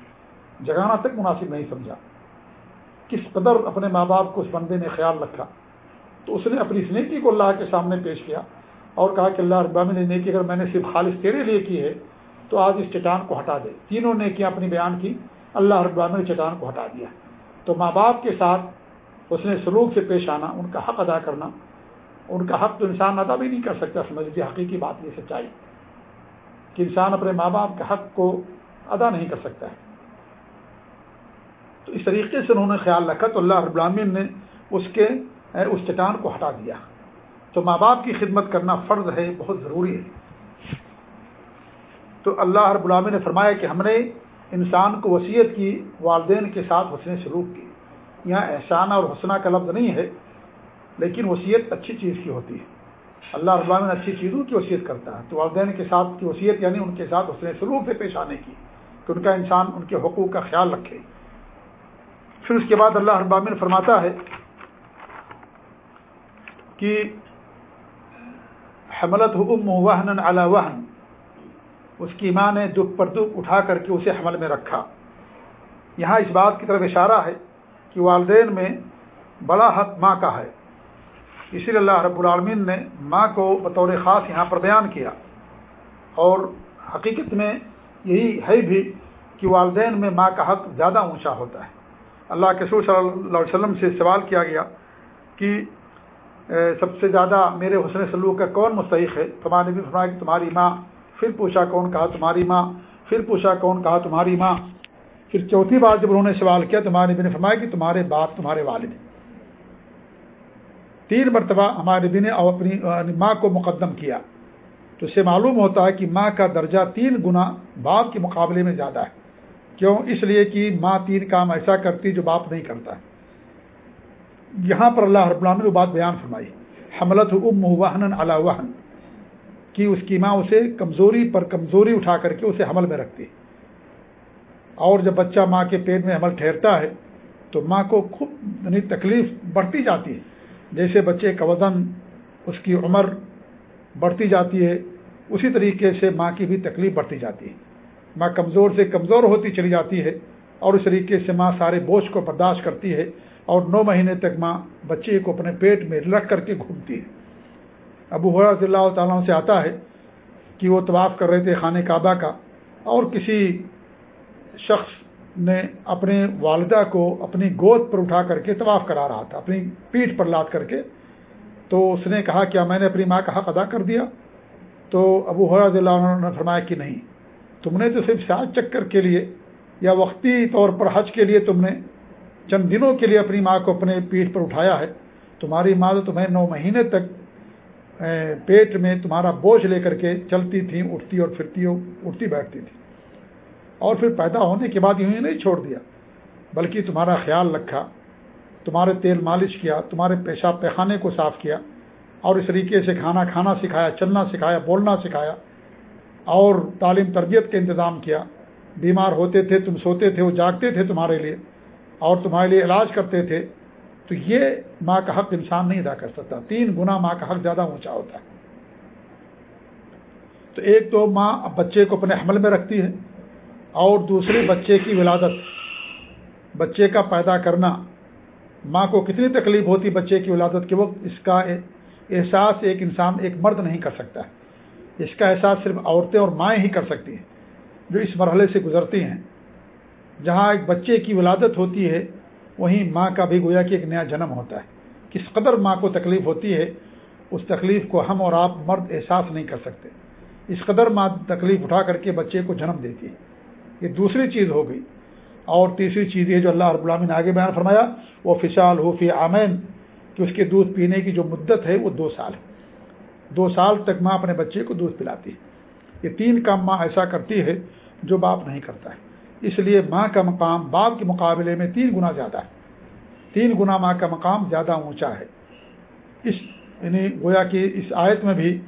جگانا تک مناسب نہیں سمجھا۔ کس قدر اپنے ماں باپ کو اس بندے نے خیال رکھا۔ تو اس نے اپنی اس نیکی کو اللہ کے سامنے پیش کیا اور کہا کہ اللہ ابامن نے نیکی اگر میں نے صرف خالص تیرے لیے کی ہے تو آج اس چٹان کو ہٹا دے۔ تینوں نے کیا اپنی بیان کی، اللہ ابامن نے چٹان کو ہٹا دیا۔ تو ماں باپ کے ساتھ اس نے سلوک سے پیش آنا، ان کا حق ادا کرنا۔ ان کا حق تو انسان ادا بھی نہیں کر سکتا، سمجھ لیجیے حقیقی بات یہ سچائی کہ انسان اپنے ماں باپ کے حق کو ادا نہیں کر سکتا ہے۔ تو اس طریقے سے انہوں نے خیال رکھا تو اللہ رب العالمین نے اس کے اس چٹان کو ہٹا دیا۔ تو ماں باپ کی خدمت کرنا فرض ہے، بہت ضروری ہے۔ تو اللہ رب العالمین نے فرمایا کہ ہم نے انسان کو وصیت کی، والدین کے ساتھ حسن سلوک کی۔ یہاں احسانہ اور حسنہ کا لفظ نہیں ہے، لیکن وصیت اچھی چیز کی ہوتی ہے۔ اللہ رب العالمین اچھی چیزوں کی وصیت کرتا ہے۔ تو والدین کے ساتھ کی وصیت یعنی ان کے ساتھ حسن سلوک سے پیش آنے کی، کہ ان کا انسان، ان کے حقوق کا خیال رکھے۔ پھر اس کے بعد اللہ رب فرماتا ہے کہ حملت حکم وحن علی وحن اس کی ماں نے دکھ پر دکھ اٹھا کر کے اسے حمل میں رکھا۔ یہاں اس بات کی طرف اشارہ ہے کہ والدین میں بڑا حق ماں کا ہے۔ اسی لیے اللہ رب العالمین نے ماں کو بطور خاص یہاں پر بیان کیا۔ اور حقیقت میں یہی ہے بھی کہ والدین میں ماں کا حق زیادہ اونچا ہوتا ہے۔ اللہ کے سور صلی اللہ علیہ وسلم سے سوال کیا گیا کہ سب سے زیادہ میرے حسن سلوک کا کون مستحق ہے؟ تمہارے نبی فرمایا کہ تمہاری ماں، پھر پوچھا کون کہا تمہاری ماں، پھر پوچھا کون کہا تمہاری ماں، پھر چوتھی بار جب انہوں نے سوال کیا تمہارے نبی نے فرمایا کہ تمہارے باپ، تمہارے والد تین مرتبہ ہمارے نبی نے اپنی ماں کو مقدم کیا۔ تو اس سے معلوم ہوتا ہے کہ ماں کا درجہ تین گنا باپ کے مقابلے میں زیادہ ہے۔ کیوں؟ اس لیے کہ ماں تین کام ایسا کرتی جو باپ نہیں کرتا۔ یہاں پر اللہ رب العالمین نے بات بیان فرمائی۔ حملت ام وحن اللہ وحن کہ اس کی ماں اسے کمزوری پر کمزوری اٹھا کر کے اسے حمل میں رکھتی۔ اور جب بچہ ماں کے پیٹ میں حمل ٹھہرتا ہے، تو ماں کو خوب یعنی تکلیف بڑھتی جاتی ہے۔ جیسے بچے کا وزن، اس کی عمر بڑھتی جاتی ہے، اسی طریقے سے ماں کی بھی تکلیف بڑھتی جاتی ہے۔ ماں کمزور سے کمزور ہوتی چلی جاتی ہے اور اس طریقے سے ماں سارے بوجھ کو برداشت کرتی ہے اور نو مہینے تک ماں بچے کو اپنے پیٹ میں رکھ کر کے گھومتی ہے۔ ابو رضی اللہ تعالیٰ سے آتا ہے کہ وہ طواف کر رہے تھے خانہ کعبہ کا اور کسی شخص نے اپنے والدہ کو اپنی گود پر اٹھا کر کے طواف کرا رہا تھا، اپنی پیٹھ پر لاد کر کے۔ تو اس نے کہا، کیا میں نے اپنی ماں کا حق ادا کر دیا؟ تو ابو حرض اللہ عنہ نے فرمایا کہ نہیں۔ تم نے تو صرف سات چکر کے لیے یا وقتی طور پر حج کے لیے تم نے چند دنوں کے لیے اپنی ماں کو اپنے پیٹھ پر اٹھایا ہے۔ تمہاری ماں تو تمہیں نو مہینے تک پیٹ میں تمہارا بوجھ لے کر کے چلتی تھیں، اٹھتی اور پھرتی اٹھتی بیٹھتی تھی اور پھر پیدا ہونے کے بعد یوں ہی نہیں چھوڑ دیا، بلکہ تمہارا خیال رکھا، تمہارے تیل مالش کیا، تمہارے پیشاب پیخانے کو صاف کیا، اور اس طریقے سے کھانا کھانا سکھایا، چلنا سکھایا، بولنا سکھایا۔ اور تعلیم تربیت کا انتظام کیا۔ بیمار ہوتے تھے، تم سوتے تھے، وہ جاگتے تھے تمہارے لیے اور تمہارے لیے علاج کرتے تھے۔ تو یہ ماں کا حق انسان نہیں ادا کر سکتا۔ تین گنا ماں کا حق زیادہ اونچا ہوتا ہے۔ تو ایک تو ماں بچے کو اپنے حمل میں رکھتی ہے اور دوسرے بچے کی ولادت، بچے کا پیدا کرنا۔ ماں کو کتنی تکلیف ہوتی بچے کی ولادت کے وقت؟ اس کا احساس ایک انسان، ایک مرد نہیں کر سکتا۔ ہے اس کا احساس صرف عورتیں اور مائیں ہی کر سکتی ہیں، جو اس مرحلے سے گزرتی ہیں۔ جہاں ایک بچے کی ولادت ہوتی ہے، وہیں ماں کا بھی گویا کہ ایک نیا جنم ہوتا ہے۔ کس قدر ماں کو تکلیف ہوتی ہے، اس تکلیف کو ہم اور آپ مرد احساس نہیں کر سکتے۔ اس قدر ماں تکلیف اٹھا کر کے بچے کو جنم دیتی ہے۔ یہ دوسری چیز ہو گئی۔ اور تیسری چیز یہ جو اللہ رب العالمین نے آگے بیان فرمایا وہ فشال ہو فی آمین کہ اس کے دودھ پینے کی جو مدت ہے، وہ دو سال ہے۔ دو سال تک ماں اپنے بچے کو دودھ پلاتی ہے۔ یہ تین کام ماں ایسا کرتی ہے جو باپ نہیں کرتا ہے۔ اس لیے ماں کا مقام باپ کے مقابلے میں تین گنا زیادہ ہے۔ تین گنا ماں کا مقام زیادہ اونچا ہے۔ اس یعنی گویا کہ اس آیت میں بھی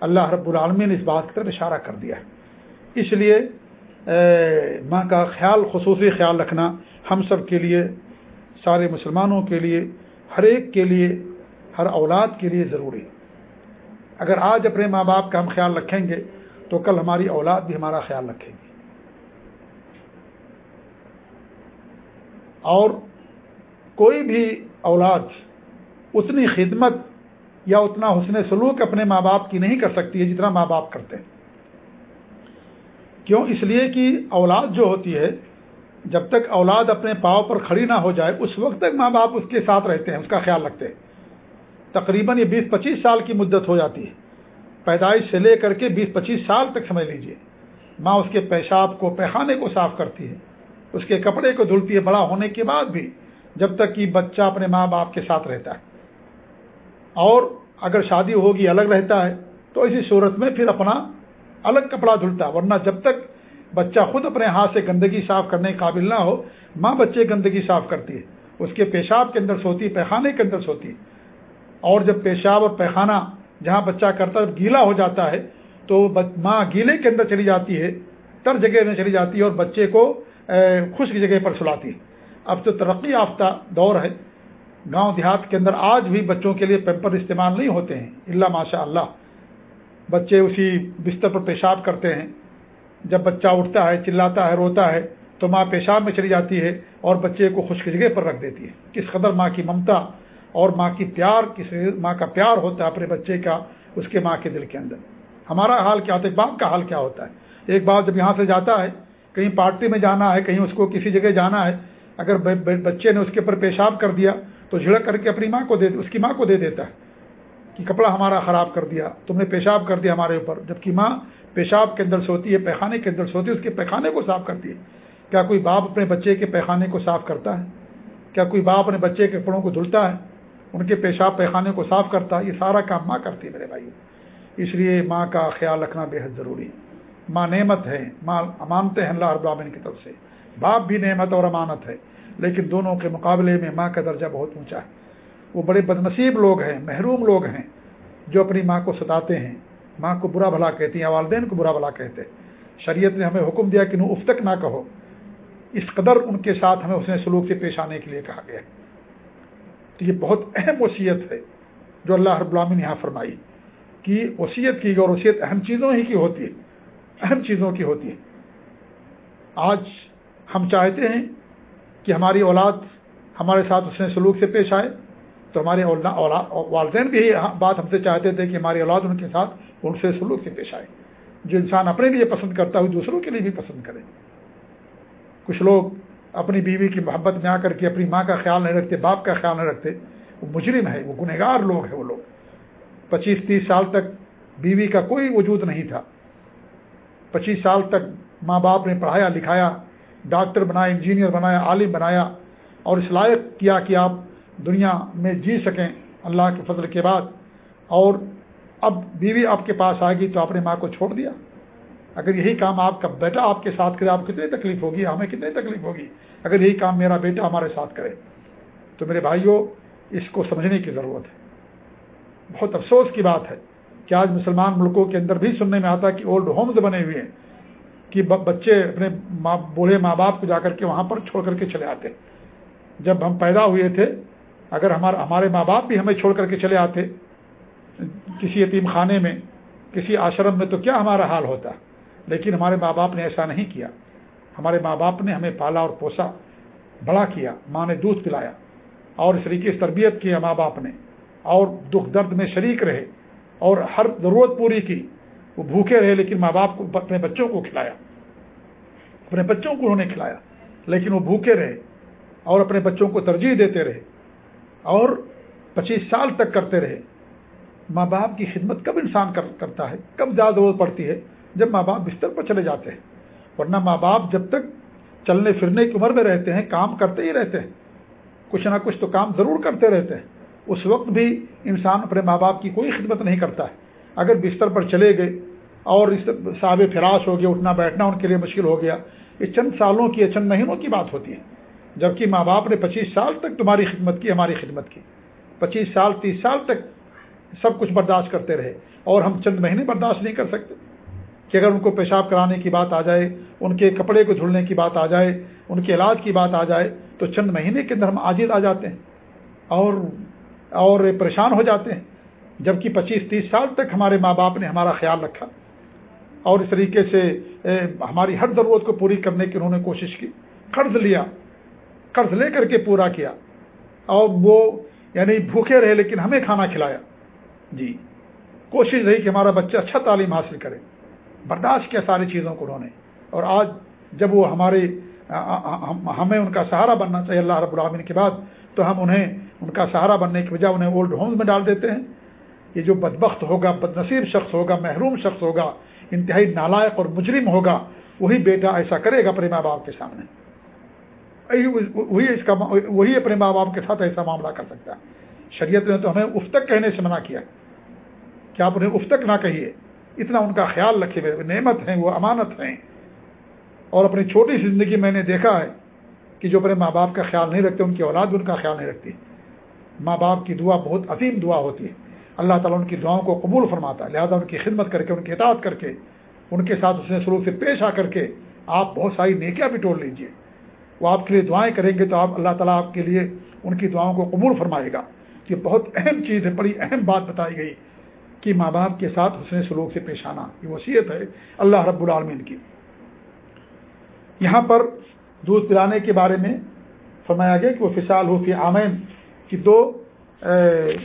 اللہ رب العالمین نے اس بات کی طرف اشارہ کر دیا ہے۔ اس لیے ماں کا خیال، خصوصی خیال رکھنا ہم سب کے لیے، سارے مسلمانوں کے لیے، ہر ایک کے لیے، ہر اولاد کے لیے ضروری ہے۔ اگر آج اپنے ماں باپ کا ہم خیال رکھیں گے تو کل ہماری اولاد بھی ہمارا خیال رکھے گی۔ اور کوئی بھی اولاد اتنی خدمت یا اتنا حسن سلوک اپنے ماں باپ کی نہیں کر سکتی ہے جتنا ماں باپ کرتے ہیں۔ کیوں؟ اس لیے کہ اولاد جو ہوتی ہے، جب تک اولاد اپنے پاؤں پر کھڑی نہ ہو جائے، اس وقت تک ماں باپ اس کے ساتھ رہتے ہیں، اس کا خیال رکھتے ہیں۔ تقریباً یہ بیس پچیس سال کی مدت ہو جاتی ہے۔ پیدائش سے لے کر کے بیس پچیس سال تک سمجھ لیجیے ماں اس کے پیشاب کو، پیخانے کو صاف کرتی ہے۔ اس کے کپڑے کو دھلتی ہے، بڑا ہونے کے بعد بھی جب تک کہ بچہ اپنے ماں باپ کے ساتھ رہتا ہے۔ اور اگر شادی ہوگی، الگ رہتا ہے، تو اسی صورت میں پھر اپنا الگ کپڑا دھلتا، ورنہ جب تک بچہ خود اپنے ہاتھ سے گندگی صاف کرنے کے قابل نہ ہو، ماں بچے گندگی صاف کرتی ہے۔ اس کے پیشاب کے اندر سوتی، پیخانے کے اندر سوتی اور جب پیشاب اور پیخانہ جہاں بچہ کرتا ہے گیلا ہو جاتا ہے، تو ماں گیلے کے اندر چلی جاتی ہے، تر جگہ میں چلی جاتی ہے اور بچے کو خشک جگہ پر سلاتی ہے۔ اب تو ترقی یافتہ دور ہے۔ گاؤں دیہات کے اندر آج بھی بچوں کے لیے پیپر استعمال نہیں ہوتے ہیں اللہ ماشاء اللہ۔ بچے اسی بستر پر پیشاب کرتے ہیں۔ جب بچہ اٹھتا ہے، چلاتا ہے، روتا ہے، تو ماں پیشاب میں چلی جاتی ہے اور بچے کو خشک جگہ پر رکھ دیتی ہے۔ کس قدر ماں کی ممتا اور ماں کی پیار کس ماں کا پیار ہوتا ہے اپنے بچے کا اس کے ماں کے دل کے اندر۔ ہمارا حال کیا ہوتا ہے؟ باپ کا حال کیا ہوتا ہے؟ ایک بار جب یہاں سے جاتا ہے، کہیں پارٹی میں جانا ہے، کہیں اس کو کسی جگہ جانا ہے، اگر بچے نے اس کے اوپر پیشاب کر دیا، تو جھڑک کر کے اپنی ماں کو دے اس کی ماں کو دے دیتا ہے کہ کپڑا ہمارا خراب کر دیا، تم نے پیشاب کر دیا ہمارے اوپر۔ جبکہ ماں پیشاب کے اندر سوتی ہے، پیخانے کے اندر سوتی ہے، اس کے پیخانے کو صاف کرتی ہے۔ کیا کوئی باپ اپنے بچے کے پیخانے کو صاف کرتا ہے؟ کیا کوئی باپ اپنے بچے کے کپڑوں کو دھلتا ہے؟ ان کے پیشاب پیخانے کو صاف کرتا، یہ سارا کام ماں کرتی ہے میرے بھائی اس لیے ماں کا خیال رکھنا بے حد ضروری ماں نعمت ہے، ماں امانت ہیں اللہ رب العالمین کی طرف سے۔ باپ بھی نعمت اور امانت ہے، لیکن دونوں کے مقابلے میں ماں کا درجہ بہت اونچا ہے۔ وہ بڑے بدنصیب لوگ ہیں، محروم لوگ ہیں، جو اپنی ماں کو ستاتے ہیں۔ ماں کو برا بھلا کہتی ہیں، والدین کو برا بھلا کہتے ہیں۔ شریعت نے ہمیں حکم دیا کہ اف تک نہ کہو۔ اس قدر ان کے ساتھ ہمیں اس نے سلوک سے پیش آنے کے لیے کہا گیا تو یہ بہت اہم وصیت ہے جو اللہ رب العالمین نے یہاں فرمائی کہ وصیت کی اور وصیت اہم چیزوں ہی کی ہوتی ہے، اہم چیزوں کی ہوتی ہے۔ آج ہم چاہتے ہیں کہ ہماری اولاد ہمارے ساتھ اس نے سلوک سے پیش آئے، تو ہمارے والدین بھی بات ہم سے چاہتے تھے کہ ہماری اولاد ان کے ساتھ ان سے سلوک سے پیش آئے۔ جو انسان اپنے لیے پسند کرتا ہے دوسروں کے لیے بھی پسند کرے۔ کچھ لوگ اپنی بیوی کی محبت میں آ کر کے اپنی ماں کا خیال نہیں رکھتے، باپ کا خیال نہیں رکھتے، وہ مجرم ہے، وہ گنہگار لوگ ہیں وہ لوگ۔ پچیس، تیس سال تک بیوی کا کوئی وجود نہیں تھا۔ پچیس سال تک ماں باپ نے پڑھایا، لکھایا، ڈاکٹر بنایا، انجینئر بنایا، عالم بنایا، اور اس لائق کیا کہ آپ دنیا میں جی سکیں اللہ کے فضل کے بعد۔ اور اب بیوی آپ کے پاس آئے گی تو آپ نے ماں کو چھوڑ دیا۔ اگر یہی کام آپ کا بیٹا آپ کے ساتھ کرے، آپ کو کتنی تکلیف ہوگی؟ ہمیں کتنی تکلیف ہوگی؟ اگر یہی کام میرا بیٹا ہمارے ساتھ کرے، تو میرے بھائیوں، اس کو سمجھنے کی ضرورت ہے۔ بہت افسوس کی بات ہے کہ آج مسلمان ملکوں کے اندر بھی سننے میں آتا ہے کہ اولڈ ہومز بنے ہوئے ہیں، کہ بچے اپنے ماں، بوڑھے ماں باپ کو جا کر کے وہاں پر چھوڑ کر کے چلے آتے۔ جب ہم پیدا ہوئے تھے، اگر ہمارا ہمارے ماں باپ بھی ہمیں چھوڑ کر کے چلے آتے، کسی یتیم خانے میں، کسی آشرم میں، تو کیا ہمارا حال ہوتا؟ ہے لیکن ہمارے ماں باپ نے ایسا نہیں کیا۔ ہمارے ماں باپ نے ہمیں پالا اور پوسا، بڑا کیا، ماں نے دودھ پلایا۔ اور اس طریقے سے تربیت کیا ماں باپ نے۔ اور دکھ درد میں شریک رہے۔ اور ہر ضرورت پوری کی۔ وہ بھوکے رہے لیکن ماں باپ کو اپنے بچوں کو کھلایا۔ اپنے بچوں کو انہوں نے کھلایا۔ لیکن وہ بھوکے رہے۔ اور اپنے بچوں کو ترجیح دیتے رہے۔ اور پچیس سال تک کرتے رہے۔ ماں باپ کی خدمت کب انسان کرتا ہے؟ کب زیادہ ضرورت پڑتی ہے؟ جب ماں باپ بستر پر چلے جاتے ہیں۔ ورنہ ماں باپ جب تک چلنے پھرنے کی عمر میں رہتے ہیں، کام کرتے ہی رہتے ہیں۔ کچھ نہ کچھ تو کام ضرور کرتے رہتے ہیں۔ اس وقت بھی انسان اپنے ماں باپ کی کوئی خدمت نہیں کرتا ہے۔ اگر بستر پر چلے گئے اور اس صاب فراش ہو گیا، اٹھنا بیٹھنا ان کے لیے مشکل ہو گیا، یہ چند سالوں کی یا چند مہینوں کی بات ہوتی ہے۔ جبکہ ماں باپ نے پچیس سال تک تمہاری خدمت کی، ہماری خدمت کی۔ پچیس سال، تیس سال تک سب کچھ برداشت کرتے رہے اور ہم چند مہینے برداشت نہیں کر سکتے۔ کہ اگر ان کو پیشاب کرانے کی بات آ جائے، ان کے کپڑے کو دھلنے کی بات آ جائے، ان کے علاج کی بات آ جائے، تو چند مہینے کے اندر ہم عاجد آ جاتے ہیں اور اور پریشان ہو جاتے ہیں۔ جبکہ پچیس تیس سال تک ہمارے ماں باپ نے ہمارا خیال رکھا اور اس طریقے سے ہماری ہر ضرورت کو پوری کرنے کی انہوں نے کوشش کی۔ قرض لیا، قرض لے کر کے پورا کیا۔ اور وہ یعنی بھوکے رہے لیکن ہمیں کھانا کھلایا۔ جی کوشش رہی کہ ہمارا بچہ اچھا تعلیم حاصل کرے۔ برداشت کیا ساری چیزوں کو انہوں نے۔ اور آج جب وہ ہمارے ہمیں ان کا سہارا بننا چاہیے اللہ رب العامن کے بعد، تو ہم انہیں ان کا سہارا بننے کی وجہ انہیں اولڈ ہومز میں ڈال دیتے ہیں۔ یہ جو بدبخت ہوگا بد نصیب شخص ہوگا، محروم شخص ہوگا، انتہائی نالائق اور مجرم ہوگا، وہی بیٹا ایسا کرے گا اپنے ماں باپ کے سامنے۔ وہی اس کا، وہی اپنے ماں باپ کے ساتھ ایسا معاملہ کر سکتا ہے۔ شریعت نے تو ہمیں اف تک کہنے سے منع کیا۔ کہ آپ انہیں اف تک نہ کہیے؟ اتنا ان کا خیال رکھے ہوئے، نعمت ہیں، وہ امانت ہیں۔ اور اپنی چھوٹی سی زندگی میں نے دیکھا ہے کہ جو اپنے ماں باپ کا خیال نہیں رکھتے، ان کی اولاد بھی ان کا خیال نہیں رکھتی۔ ماں باپ کی دعا بہت عظیم دعا ہوتی ہے۔ اللہ تعالیٰ ان کی دعاؤں کو قبول فرماتا ہے، لہٰذا ان کی خدمت کر کے، ان کی اطاعت کر کے، ان کے ساتھ اس نے شروع سے پیش آ کر کے آپ بہت ساری نیکیاں بھی ٹول لیجیے۔ وہ آپ کے لیے دعائیں کریں گے تو آپ، اللہ تعالیٰ آپ کے لیے ان کی دعاؤں کو قبول فرمائے گا۔ یہ بہت اہم چیز ہے، بڑی اہم بات بتائی گئی۔ کہ ماں باپ کے ساتھ حسن سلوک سے پیش آنا، یہ وصیت ہے اللہ رب العالمین کی۔ یہاں پر دودھ پلانے کے بارے میں فرمایا گیا کہ وہ فصال ہو فی آمین کی دو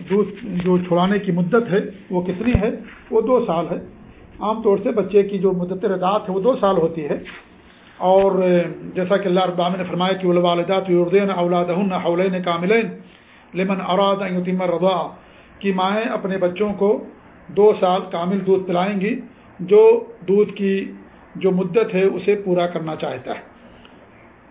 دودھ جو چھڑانے کی مدت ہے، وہ کتنی ہے؟ وہ دو سال ہے۔ عام طور سے بچے کی جو مدت رضاعت ہے، وہ دو سال ہوتی ہے۔ اور جیسا کہ اللہ رب نے فرمایا کہ والدات اردین اولاد حولین کاملین لمن اراد یتیم رضا کہ مائیں اپنے بچوں کو دو سال کامل دودھ پلائیں گی، جو دودھ کی جو مدت ہے، اسے پورا کرنا چاہتا ہے۔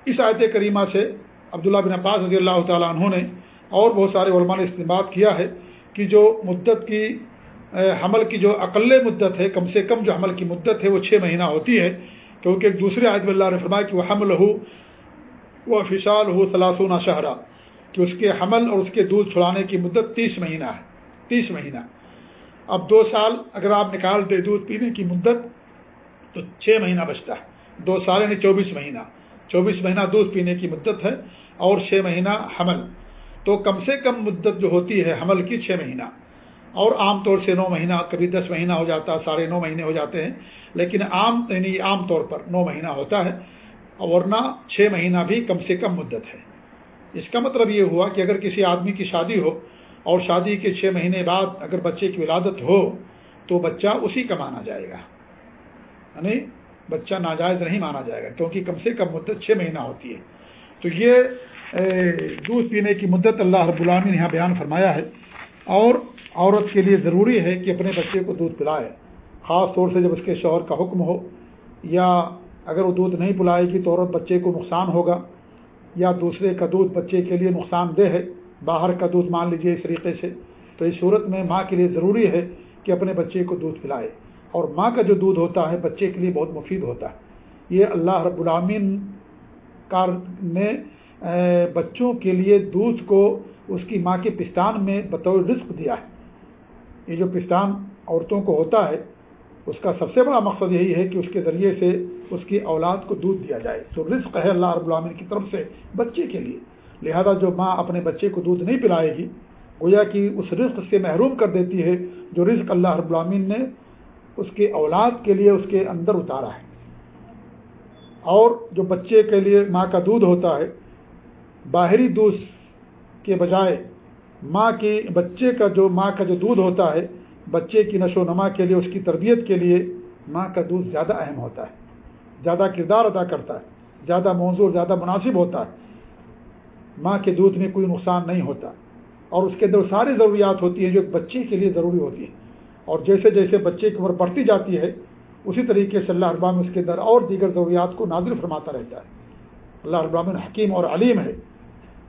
اس آیت کریمہ سے عبداللہ بن عباس رضی اللہ تعالیٰ عنہ نے اور بہت سارے علماء نے استعمال کیا ہے کہ جو مدت کی حمل کی جو اقل مدت ہے، کم سے کم جو حمل کی مدت ہے، وہ چھ مہینہ ہوتی ہے۔ کیونکہ ایک دوسرے عید اللہ نے فرمایا کہ وہ حمل ہو وہ فشال ہو سلاسونہ شہرہ کہ اس کے حمل اور اس کے دودھ چھڑانے کی مدت تیس مہینہ ہے۔ تیس مہینہ۔ اب دو سال اگر آپ نکال دیں دودھ پینے کی مدت، تو چھ مہینہ بچتا ہے۔ دو سال یعنی چوبیس مہینہ۔ چوبیس مہینہ دودھ پینے کی مدت ہے اور چھ مہینہ حمل۔ تو کم سے کم مدت جو ہوتی ہے حمل کی چھ مہینہ۔ اور عام طور سے نو مہینہ، کبھی دس مہینہ ہو جاتا ہے ساڑھے نو مہینے ہو جاتے ہیں۔ لیکن عام یعنی عام طور پر نو مہینہ ہوتا ہے۔ ورنہ چھ مہینہ بھی کم سے کم مدت ہے۔ اس کا مطلب یہ ہوا کہ اگر کسی آدمی کی شادی ہو اور شادی کے چھ مہینے بعد اگر بچے کی ولادت ہو تو بچہ اسی کا مانا جائے گا۔ یعنی بچہ ناجائز نہیں مانا جائے گا، کیونکہ کم سے کم مدت چھ مہینہ ہوتی ہے۔ تو یہ دودھ پینے کی مدت اللہ رب العالمین نے یہاں بیان فرمایا ہے۔ اور عورت کے لیے ضروری ہے کہ اپنے بچے کو دودھ پلائے، خاص طور سے جب اس کے شوہر کا حکم ہو۔ یا اگر وہ دودھ نہیں پلائے گی تو عورت بچے کو نقصان ہوگا، یا دوسرے کا دودھ بچے کے لیے نقصان دہ ہے۔ باہر کا دودھ مان لیجیے اس طریقے سے۔ تو اس صورت میں ماں کے لیے ضروری ہے کہ اپنے بچے کو دودھ پلائے۔ اور ماں کا جو دودھ ہوتا ہے بچے کے لیے بہت مفید ہوتا ہے۔ یہ اللہ رب العامین کار نے بچوں کے لیے دودھ کو اس کی ماں کے پستان میں بطور رزق دیا ہے۔ یہ جو پستان عورتوں کو ہوتا ہے، اس کا سب سے بڑا مقصد یہی ہے کہ اس کے ذریعے سے اس کی اولاد کو دودھ دیا جائے۔ تو رزق ہے اللہ رب العامن کی طرف سے بچے کے لیے۔ لہذا جو ماں اپنے بچے کو دودھ نہیں پلائے گی، گویا کہ اس رزق سے محروم کر دیتی ہے، جو رزق اللہ رب العامین نے اس کے اولاد کے لیے اس کے اندر اتارا ہے۔ اور جو بچے کے لیے ماں کا دودھ ہوتا ہے، باہری دودھ کے بجائے ماں کی بچے کا جو ماں کا جو دودھ ہوتا ہے، بچے کی نشو و نما کے لیے، اس کی تربیت کے لیے ماں کا دودھ زیادہ اہم ہوتا ہے، زیادہ کردار ادا کرتا ہے، زیادہ موضوع زیادہ مناسب ہوتا ہے۔ ماں کے دودھ میں کوئی نقصان نہیں ہوتا۔ اور اس کے اندر ساری ضروریات ہوتی ہیں جو ایک بچے کے لیے ضروری ہوتی ہیں۔ اور جیسے جیسے بچے کی عمر بڑھتی جاتی ہے، اسی طریقے سے اللہ ابام اس کے اندر اور دیگر ضروریات کو نادر فرماتا رہتا ہے۔ اللہ ابام حکیم اور علیم ہے۔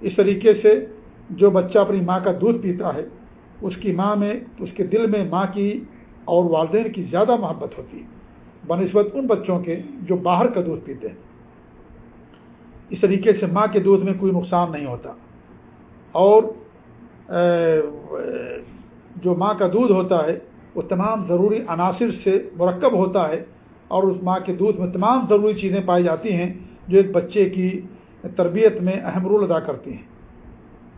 اس طریقے سے جو بچہ اپنی ماں کا دودھ پیتا ہے، اس کی ماں میں، اس کے دل میں ماں کی اور والدین کی زیادہ محبت ہوتی ہے۔ بنسبت ان بچوں کے جو باہر کا دودھ پیتے ہیں۔ اس طریقے سے ماں کے دودھ میں کوئی نقصان نہیں ہوتا۔ اور جو ماں کا دودھ ہوتا ہے، وہ تمام ضروری عناصر سے مرکب ہوتا ہے اور اس ماں کے دودھ میں تمام ضروری چیزیں پائی جاتی ہیں جو ایک بچے کی تربیت میں اہم رول ادا کرتی ہیں۔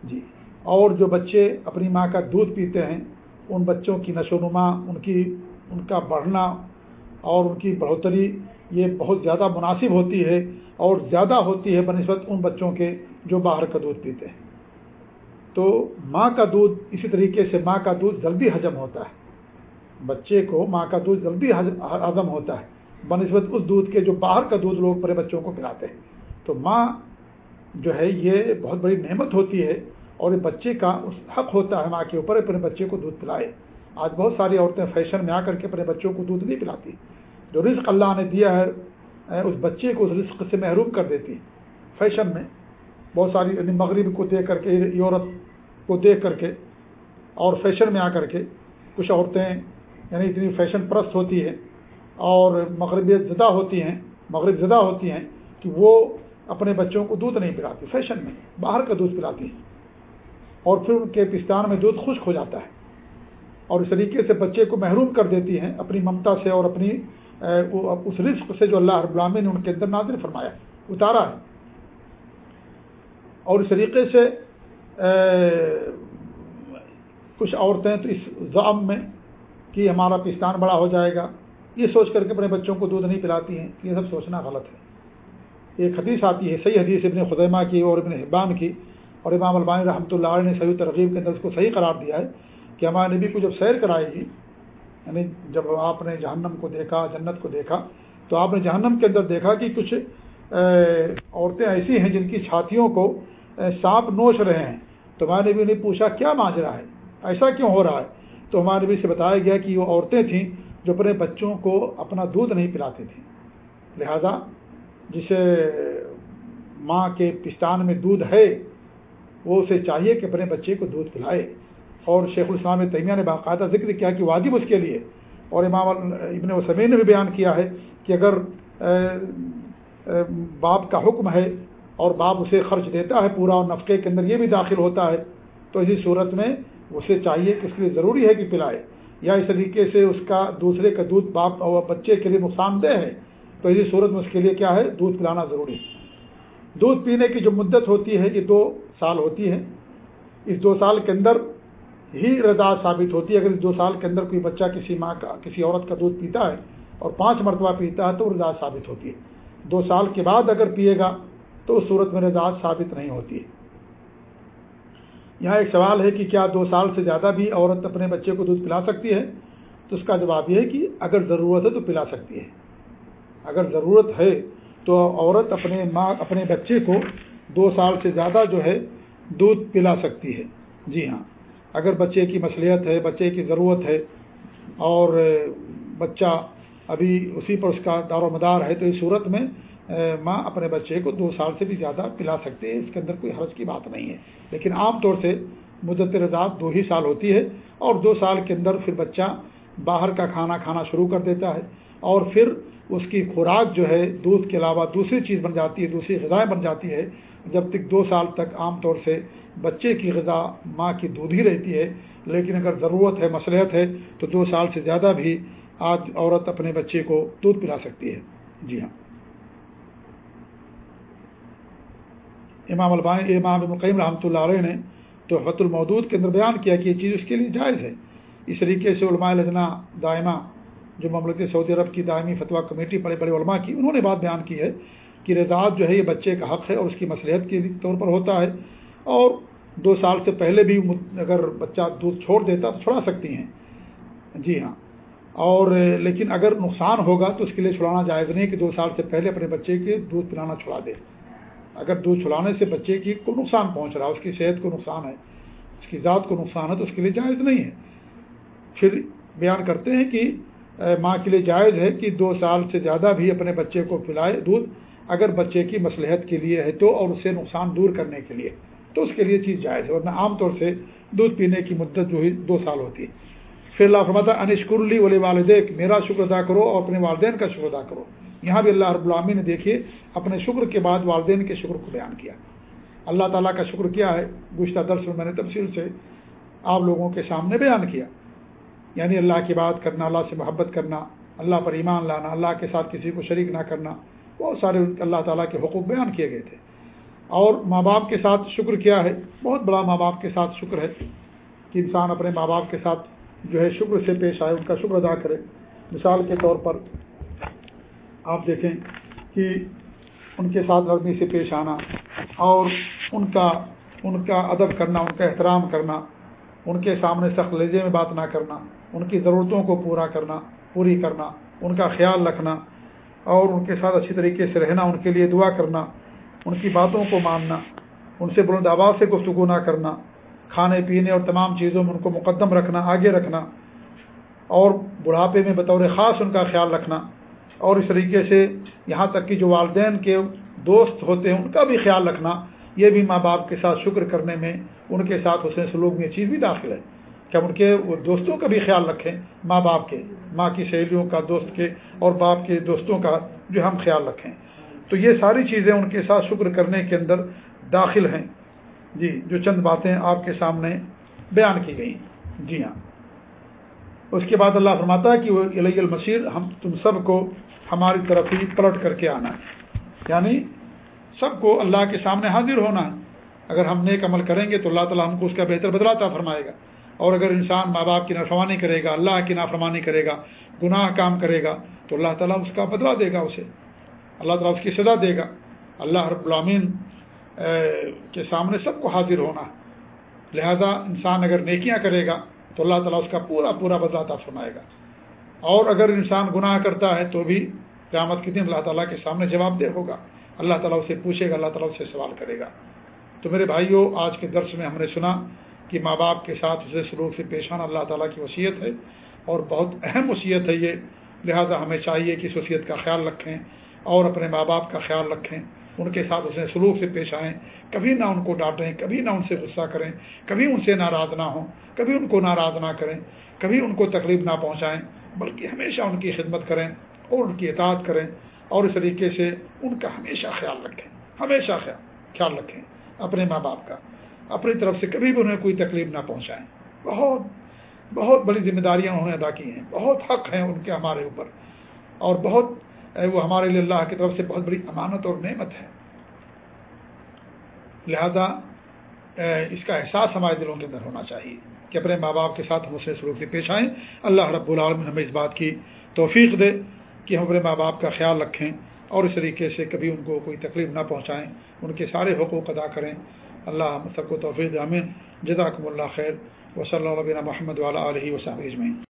جی۔ اور جو بچے اپنی ماں کا دودھ پیتے ہیں، ان بچوں کی نشو و نما، ان کی، ان کا بڑھنا اور ان کی بڑھوتری یہ بہت زیادہ مناسب ہوتی ہے اور زیادہ ہوتی ہے بنسبت ان بچوں کے جو باہر کا دودھ پیتے ہیں۔ تو ماں کا دودھ اسی طریقے سے ماں کا دودھ جلدی ہجم ہوتا ہے۔ بچے کو ماں کا دودھ جلدی ہضم ہوتا ہے۔ بنسبت اس دودھ کے جو باہر کا دودھ لوگ بڑے بچوں کو پلاتے ہیں۔ تو ماں جو ہے یہ بہت بڑی نعمت ہوتی ہے اور یہ بچے کا اس حق ہوتا ہے ماں کے اوپر اپنے بچے کو دودھ پلائے۔ آج بہت ساری عورتیں فیشن میں آ کر کے اپنے بچوں کو دودھ نہیں پلاتی۔ جو رزق اللہ نے دیا ہے اس بچے کو اس رزق سے محروم کر دیتی فیشن میں بہت ساری یعنی مغرب کو دیکھ کر کے، یورپ کو دیکھ کر کے اور فیشن میں آ کر کے کچھ عورتیں یعنی اتنی فیشن پرست ہوتی ہے اور مغربیت زدہ ہوتی ہیں، مغرب زدہ ہوتی ہیں کہ وہ اپنے بچوں کو دودھ نہیں پلاتی۔ فیشن میں باہر کا دودھ پلاتی ہیں اور پھر ان کے پستان میں دودھ خشک ہو جاتا ہے۔ اور اس طریقے سے بچے کو محروم کر دیتی ہیں اپنی ممتا سے اور اپنی اس رزق سے جو اللہ رب العالمین نے ان کے اندر نازل فرمایا اتارا ہے۔ اور اس طریقے سے کچھ عورتیں تو اس ضام میں کہ ہمارا پستان بڑا ہو جائے گا، یہ سوچ کر کے اپنے بچوں کو دودھ نہیں پلاتی ہیں، یہ سب سوچنا غلط ہے۔ ایک حدیث آتی ہے، صحیح حدیث ابن خدیمہ کی اور ابن حبان کی، اور امام البانی رحمۃ اللہ علیہ نے صحیح ترغیب کے اندر اس کو صحیح قرار دیا ہے۔ کہ ہمارے نبی کو جب سیر کرائے گی یعنی جب آپ نے جہنم کو دیکھا، جنت کو دیکھا، تو آپ نے جہنم کے اندر دیکھا کہ کچھ عورتیں ایسی ہیں جن کی چھاتیوں کو سانپ نوچ رہے ہیں۔ تو ہمارے نبی نے پوچھا، کیا ماجرا ہے؟ ایسا کیوں ہو رہا ہے؟ تو ہمارے بھی سے بتایا گیا کہ وہ عورتیں تھیں جو اپنے بچوں کو اپنا دودھ نہیں پلاتے تھیں لہذا جسے ماں کے پستان میں دودھ ہے، وہ اسے چاہیے کہ اپنے بچے کو دودھ پلائے۔ اور شیخ الاسلام تیمیہ نے باقاعدہ ذکر کیا کہ واجب اس کے لیے اور امام ابن وسمین نے بھی بیان کیا ہے کہ اگر باپ کا حکم ہے اور باپ اسے خرچ دیتا ہے پورا اور نفقے کے اندر یہ بھی داخل ہوتا ہے، تو اسی صورت میں اسے چاہیے کہ اس لیے ضروری ہے کہ پلائے یا اس طریقے سے اس کا دوسرے کا دودھ باپ اور بچے کے لیے نقصان دہ ہے، تو اسی صورت میں اس کے لیے کیا ہے؟ دودھ پلانا ضروری ہے۔ دودھ پینے کی جو مدت ہوتی ہے، یہ دو سال ہوتی ہے۔ اس دو سال کے اندر ہی رضا ثابت ہوتی ہے۔ اگر دو سال کے اندر کوئی بچہ کسی ماں کا کسی عورت کا دودھ پیتا ہے اور پانچ مرتبہ پیتا ہے تو رضا ثابت ہوتی ہے۔ دو سال کے بعد اگر پیے گا تو اس صورت میں رضا ثابت نہیں ہوتی ہے۔ یہاں ایک سوال ہے کہ کیا دو سال سے زیادہ بھی عورت اپنے بچے کو دودھ پلا سکتی ہے؟ تو اس کا جواب یہ ہے کہ اگر ضرورت ہے تو پلا سکتی ہے۔ اگر ضرورت ہے تو عورت اپنے ماں اپنے بچے کو دو سال سے زیادہ جو ہے دودھ پلا سکتی ہے۔ جی ہاں۔ اگر بچے کی مصلیت ہے، بچے کی ضرورت ہے اور بچہ ابھی اسی پر اس کا دار و مدار ہے تو اس صورت میں ماں اپنے بچے کو دو سال سے بھی زیادہ پلا سکتے ہیں، اس کے اندر کوئی حرج کی بات نہیں ہے۔ لیکن عام طور سے مدت رضاعت دو ہی سال ہوتی ہے اور دو سال کے اندر پھر بچہ باہر کا کھانا کھانا شروع کر دیتا ہے اور پھر اس کی خوراک جو ہے دودھ کے علاوہ دوسری چیز بن جاتی ہے، دوسری غذائیں بن جاتی ہے جب تک دو سال تک عام طور سے بچے کی غذا ماں کی دودھ ہی رہتی ہے، لیکن اگر ضرورت ہے، مصلحت ہے، تو دو سال سے زیادہ بھی آج عورت اپنے بچے کو دودھ پلا سکتی ہے۔ جی ہاں۔ امام البانی، امام القیم رحمۃ اللہ علیہ نے تو حت المودود کے اندر بیان کیا کہ یہ چیز اس کے لیے جائز ہے۔ اس طریقے سے علماء لجنا دائمہ جو مملکت سعودی عرب کی دائمی فتویٰ کمیٹی بڑے بڑے علماء کی، انہوں نے بات بیان کی ہے کہ رضاعت جو ہے یہ بچے کا حق ہے اور اس کی مصلحت کے طور پر ہوتا ہے اور دو سال سے پہلے بھی اگر بچہ دودھ چھوڑ دیتا تو چھڑا سکتی ہیں۔ جی ہاں۔ اور لیکن اگر نقصان ہوگا تو اس کے لیے چھڑانا جائز نہیں کہ دو سال سے پہلے اپنے بچے کے دودھ پلانا چھڑا دے۔ اگر دودھ چھڑانے سے بچے کی کو نقصان پہنچ رہا ہے، اس کی صحت کو نقصان ہے، اس کی ذات کو نقصان ہے، تو اس کے لیے جائز نہیں ہے۔ پھر بیان کرتے ہیں کہ ماں کے لیے جائز ہے کہ دو سال سے زیادہ بھی اپنے بچے کو پلائے دودھ اگر بچے کی مصلحت کے لیے ہے تو اور اسے نقصان دور کرنے کے لیے۔ تو اس کے لیے چیز جائز ہے، ورنہ عام طور سے دودھ پینے کی مدت جو ہے دو سال ہوتی ہے۔ پھر اللہ فرماتا انشکر لی ولی والدیک، میرا شکر ادا کرو اور اپنے والدین کا شکر ادا کرو۔ یہاں بھی اللہ رب العامی نے دیکھیے، اپنے شکر کے بعد والدین کے شکر کو بیان کیا۔ اللہ تعالیٰ کا شکر کیا ہے، گزشتہ درس میں میں نے تفصیل سے آپ لوگوں کے سامنے بیان کیا۔ یعنی اللہ کی بات کرنا، اللہ سے محبت کرنا، اللہ پر ایمان لانا، اللہ کے ساتھ کسی کو شریک نہ کرنا، بہت سارے اللہ تعالیٰ کے حقوق بیان کیے گئے تھے۔ اور ماں باپ کے ساتھ شکر کیا ہے؟ بہت بڑا ماں باپ کے ساتھ شکر ہے کہ انسان اپنے ماں باپ کے ساتھ جو ہے شکر سے پیش آئے، ان کا شکر ادا کرے۔ مثال کے طور پر آپ دیکھیں کہ ان کے ساتھ نرمی سے پیش آنا اور ان کا ان کا ادب کرنا، ان کا احترام کرنا، ان کے سامنے سخت لہجے میں بات نہ کرنا۔ ان کی ضرورتوں کو پورا کرنا، پوری کرنا، ان کا خیال رکھنا اور ان کے ساتھ اچھی طریقے سے رہنا، ان کے لیے دعا کرنا، ان کی باتوں کو ماننا، ان سے بلند آباد سے گفتگو نہ کرنا، کھانے پینے اور تمام چیزوں میں ان کو مقدم رکھنا، آگے رکھنا اور بڑھاپے میں بطور خاص ان کا خیال رکھنا اور اس طریقے سے یہاں تک کہ جو والدین کے دوست ہوتے ہیں، ان کا بھی خیال رکھنا، یہ بھی ماں باپ کے ساتھ شکر کرنے میں، ان کے ساتھ حسین سلوک میں یہ چیز بھی داخل ہے۔ کہ ان کے دوستوں کا بھی خیال رکھیں، ماں باپ کے، ماں کی سہیلیوں کا، دوست کے اور باپ کے دوستوں کا جو ہم خیال رکھیں۔ تو یہ ساری چیزیں ان کے ساتھ شکر کرنے کے اندر داخل ہیں۔ جی جو چند باتیں آپ کے سامنے بیان کی گئی جی ہاں۔ اس کے بعد اللہ فرماتا ہے کہ وہ علیہ المشیر ہم تم سب کو ہماری طرف ہی پلٹ کر کے آنا ہے۔ یعنی سب کو اللہ کے سامنے حاضر ہونا ہے۔ اگر ہم نیک عمل کریں گے تو اللہ تعالیٰ ہم کو اس کا بہتر بدلاتا فرمائے گا۔ اور اگر انسان ماں باپ کی نافرمانی کرے گا، اللہ کی نافرمانی کرے گا، گناہ کام کرے گا، تو اللہ تعالیٰ اس کا بدلا دے گا اسے۔ اللہ تعالیٰ اس کی سزا دے گا۔ اللہ رب العامین کے سامنے سب کو حاضر ہونا۔ لہذا انسان اگر نیکیاں کرے گا، تو اللہ تعالیٰ اس کا پورا پورا بدلاتا فرمائے گا۔ اور اگر انسان گناہ کرتا ہے، تو بھی قیامت کے دن اللہ تعالیٰ کے سامنے جواب دہ ہوگا۔ اللہ تعالیٰ اسے پوچھے گا، اللہ تعالیٰ اسے سوال کرے گا۔ تو میرے بھائیوں آج کے درس میں ہم نے سنا کہ ماں باپ کے ساتھ اسے سلوک سے پیش آنا اللہ تعالیٰ کی وصیت ہے اور بہت اہم وصیت ہے یہ۔ لہذا ہمیں چاہیے کہ اس وصیت کا خیال رکھیں اور اپنے ماں باپ کا خیال رکھیں، ان کے ساتھ اسے سلوک سے پیش آئیں۔ کبھی نہ ان کو ڈانٹیں، کبھی نہ ان سے غصہ کریں، کبھی ان سے ناراض نہ ہوں، کبھی ان کو ناراض نہ کریں، کبھی ان کو تکلیف نہ پہنچائیں، بلکہ ہمیشہ ان کی خدمت کریں اور ان کی اطاعت کریں اور اس طریقے سے ان کا ہمیشہ خیال رکھیں، ہمیشہ خیال رکھیں اپنے ماں باپ کا۔ اپنی طرف سے کبھی بھی انہیں کوئی تکلیف نہ پہنچائیں۔ بہت بہت بڑی ذمہ داریاں انہوں نے ادا کی ہیں۔ بہت حق ہیں ان کے ہمارے اوپر۔ اور بہت وہ ہمارے لیے اللہ کی طرف سے بہت بڑی امانت اور نعمت ہے۔ لہذا اس کا احساس ہمارے دلوں کے اندر ہونا چاہیے کہ اپنے ماں باپ کے ساتھ ہم اسے سلوک سے پیش آئیں۔ اللہ رب العالمین ہمیں اس بات کی توفیق دے کہ ہم اپنے ماں باپ کا خیال رکھیں اور اس طریقے سے کبھی ان کو کوئی تکلیف نہ پہنچائیں۔ ان کے سارے حقوق ادا کریں۔ اللہ ہم سب کو توفیق امین جزاکم اللہ خیر. وصلی اللہ علیہ محمد والا علیہ وسلم اجمعین.